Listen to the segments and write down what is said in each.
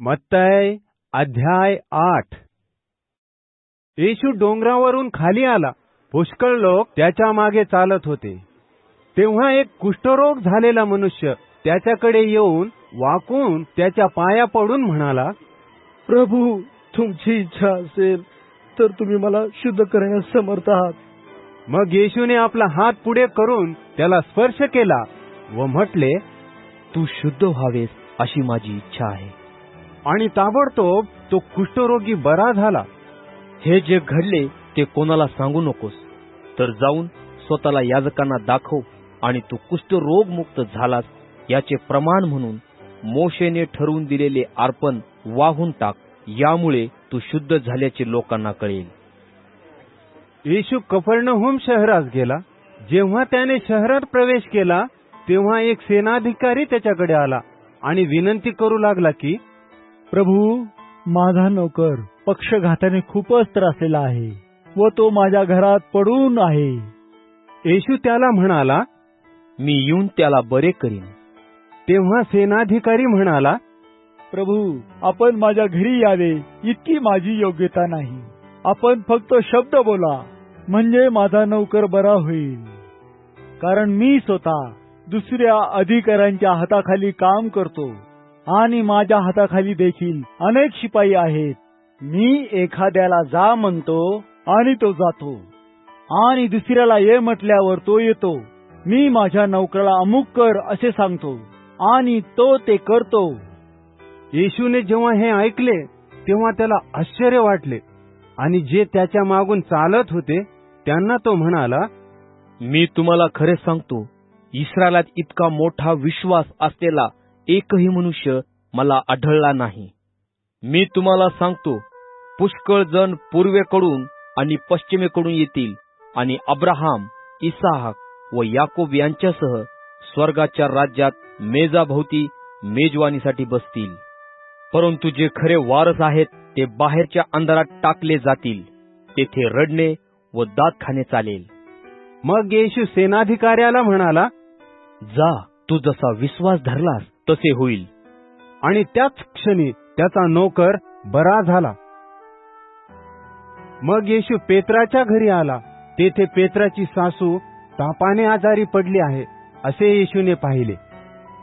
मत्तय अध्याय आठ. येशू डोंगरावरून खाली आला. पुष्कळ लोक त्याच्यामागे चालत होते. तेव्हा एक कुष्ठरोग झालेला मनुष्य त्याच्याकडे येऊन वाकून त्याच्या पाया पडून म्हणाला प्रभू तुमची इच्छा असेल तर तुम्ही मला शुद्ध करण्यास समर्थ आहात. मग येशूने आपला हात पुढे करून त्याला स्पर्श केला व म्हटले तू शुद्ध व्हावेस अशी माझी इच्छा आहे. आणि ताबडतोब तो कुष्ठरोगी बरा झाला. हे जे घडले ते कोणाला सांगू नकोस. तर जाऊन स्वतःला याजकांना दाखव आणि तू कुष्ठरोगमुक्त झालास याचे प्रमाण म्हणून मोशेने ठरवून दिलेले अर्पण वाहून टाक यामुळे तू शुद्ध झाल्याचे लोकांना कळेल. येशू कफर्णहुम शहरास गेला. जेव्हा त्याने शहरात प्रवेश केला तेव्हा एक सेनाधिकारी त्याच्याकडे आला आणि विनंती करू लागला की प्रभू माझा नोकर पक्षघाताने खूपच त्रासलेला आहे व तो माझ्या घरात पडून आहे. येशू त्याला म्हणाला मी येऊन त्याला बरे करीन. तेव्हा सेनाधिकारी म्हणाला प्रभू आपण माझ्या घरी यावे इतकी माझी योग्यता नाही. आपण फक्त शब्द बोला म्हणजे माझा नौकर बरा होईल. कारण मी स्वतः दुसऱ्या अधिकाऱ्यांच्या हाताखाली काम करतो. आणि माझ्या हाताखाली देखील अनेक शिपाई आहेत. मी एखाद्याला जा म्हणतो आणि तो जातो. आणि दुसऱ्याला ये म्हटल्यावर तो येतो. मी माझ्या नौकराला अमुक कर असे सांगतो आणि तो ते करतो. येशूने जेव्हा हे ऐकले तेव्हा त्याला आश्चर्य वाटले. आणि जे त्याच्या मागून चालत होते त्यांना तो म्हणाला मी तुम्हाला खरे सांगतो इस्रायलात इतका मोठा विश्वास असलेला एकही मनुष्य मला आढळला नाही. मी तुम्हाला सांगतो पुष्कळ जण पूर्वेकडून आणि पश्चिमेकडून येतील आणि अब्राहाम इसाहक व याकोब यांच्यासह स्वर्गाच्या राज्यात मेजाभोवती मेजवानीसाठी बसतील. परंतु जे खरे वारस आहेत ते बाहेरच्या अंधारात टाकले जातील. तेथे रडणे व दात खाणे चालेल. मग येशू सेनाधिकाऱ्याला म्हणाला जा तू जसा विश्वास धरलास तसे होईल. आणि त्याच क्षणी त्याचा नोकर बरा झाला. मग येशू पेत्राच्या घरी आला. तेथे पेत्राची सासू तापाने आजारी पडली आहे असे येशूने पाहिले.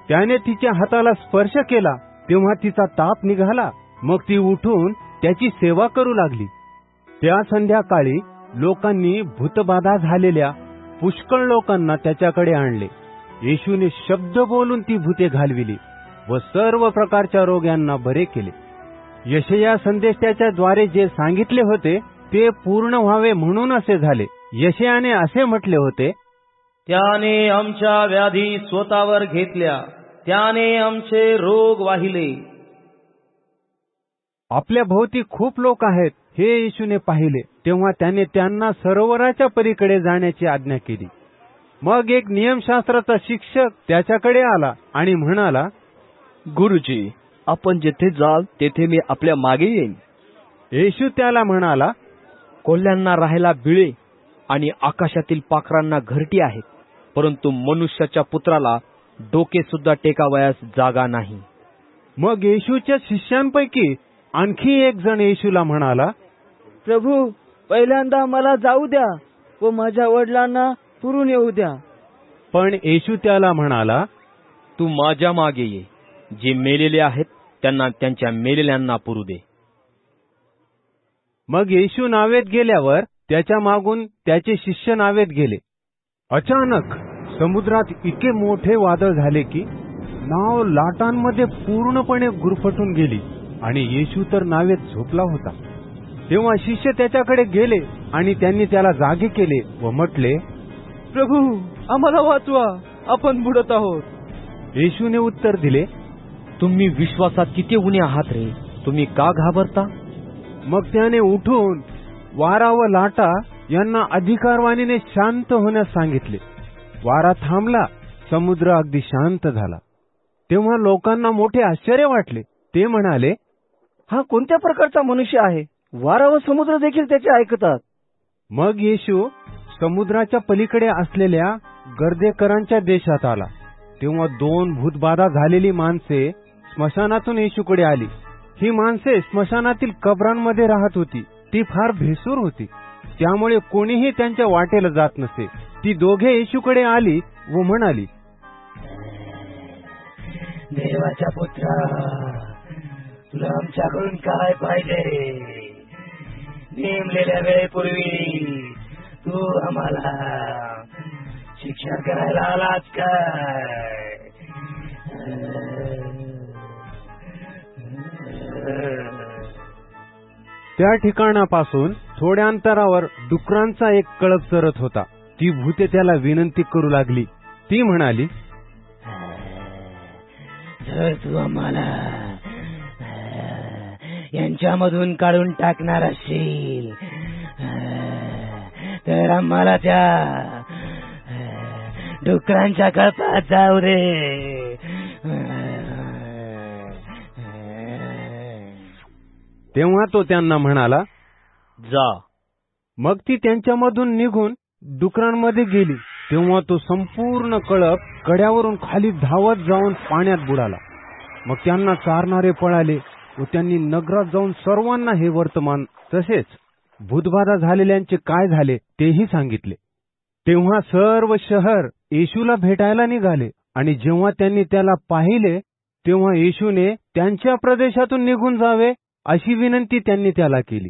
त्याने तिच्या हाताला स्पर्श केला तेव्हा तिचा ताप निघाला. मग ती उठून त्याची सेवा करू लागली. त्या संध्याकाळी लोकांनी भूतबाधा झालेल्या पुष्कळ लोकांना त्याच्याकडे आणले. येशूने शब्द बोलून ती भूते घालविली व सर्व प्रकारच्या रोग्यांना बरे केले. यशया संदेश त्याच्या द्वारे जे सांगितले होते ते पूर्ण व्हावे म्हणून असे झाले. यशयाने असे म्हटले होते त्याने आमच्या व्याधी स्वतःवर घेतल्या. त्याने आमचे रोग वाहिले. आपल्या भोवती खूप लोक आहेत हे येशूने पाहिले. तेव्हा त्याने त्यांना सरोवराच्या पलीकडे जाण्याची आज्ञा केली. मग एक नियमशास्त्राचा शिक्षक त्याच्याकडे आला आणि म्हणाला गुरुजी आपण जेथे जाल तेथे मी आपल्या मागे येईन. येशू त्याला म्हणाला कोल्ह्यांना राहायला बिळे आणि आकाशातील पाखरांना घरटी आहेत परंतु मनुष्याच्या पुत्राला डोके सुद्धा टेकावयास जागा नाही. मग येशूच्या शिष्यांपैकी आणखी एक जण येशूला म्हणाला प्रभू पहिल्यांदा मला जाऊ द्या व माझ्या वडिलांना पुरून येऊ द्या. पण येशू त्याला म्हणाला तू माझ्या मागे ये. जे मेलेले आहेत त्यांना त्यांच्या मेलेल्यांना पुरू दे. मग येशू नावेत गेल्यावर त्याच्या मागून त्याचे शिष्य नावेत गेले. अचानक समुद्रात इतके मोठे वादळ झाले की नाव लाटांमध्ये पूर्णपणे गुरफटून गेली आणि येशू तर नावेत झोपला होता. तेव्हा शिष्य त्याच्याकडे गेले आणि त्यांनी त्याला जागे केले व म्हटले प्रभू आम्हाला वाचवा. आपण बुडत आहोत. येशूने उत्तर दिले तुम्ही विश्वासात किती उणे आहात रे? तुम्ही का घाबरता? मग त्याने उठून वारा व लाटा यांना अधिकारवाणीने शांत होण्यास सांगितले. वारा थांबला समुद्र अगदी शांत झाला. तेव्हा लोकांना मोठे आश्चर्य वाटले. ते म्हणाले हा कोणत्या प्रकारचा मनुष्य आहे? वारा व समुद्र देखील त्याचे ऐकतात. मग येशू समुद्राच्या पलीकडे असलेल्या गर्देकरांच्या देशात आला. तेव्हा दोन भूतबाधा झालेली माणसे स्मशानातून येशूकडे आली. ही माणसे स्मशानातील कबरांमध्ये राहत होती. ती फार भेसूर होती. त्यामुळे कोणीही त्यांच्या वाटेला जात नसे. ती दोघे येशूकडे आली व म्हणाली देवाच्या पुत्रा तुला आमच्याकडून काय पाहिजे नेमलेल्या वेळेपूर्वी तू आम्हाला. शिक्षा करायला आलाच काय? त्या ठिकाणापासून थोड्या अंतरावर डुकरांचा एक कळप चरत होता. ती भूते त्याला विनंती करू लागली. ती म्हणाली जर तू आम्हाला यांच्यामधून काढून टाकणार असशील. तर आम्हाला त्या डुकरांच्या कळपात जाऊ दे तेव्हा तो त्यांना म्हणाला जा. मग ती त्यांच्यामधून निघून डुकरांमध्ये गेली. तेव्हा तो संपूर्ण कळप कड्यावरून खाली धावत जाऊन पाण्यात बुडाला. मग त्यांना चारणारे पळाले व त्यांनी नगरात जाऊन सर्वांना हे वर्तमान तसेच भूतबाधा झालेल्यांचे काय झाले तेही सांगितले. तेव्हा सर्व शहर येशूला भेटायला निघाले आणि जेव्हा त्यांनी त्याला पाहिले तेव्हा येशूने त्यांच्या प्रदेशातून निघून जावे अशी विनंती त्यांनी त्याला केली.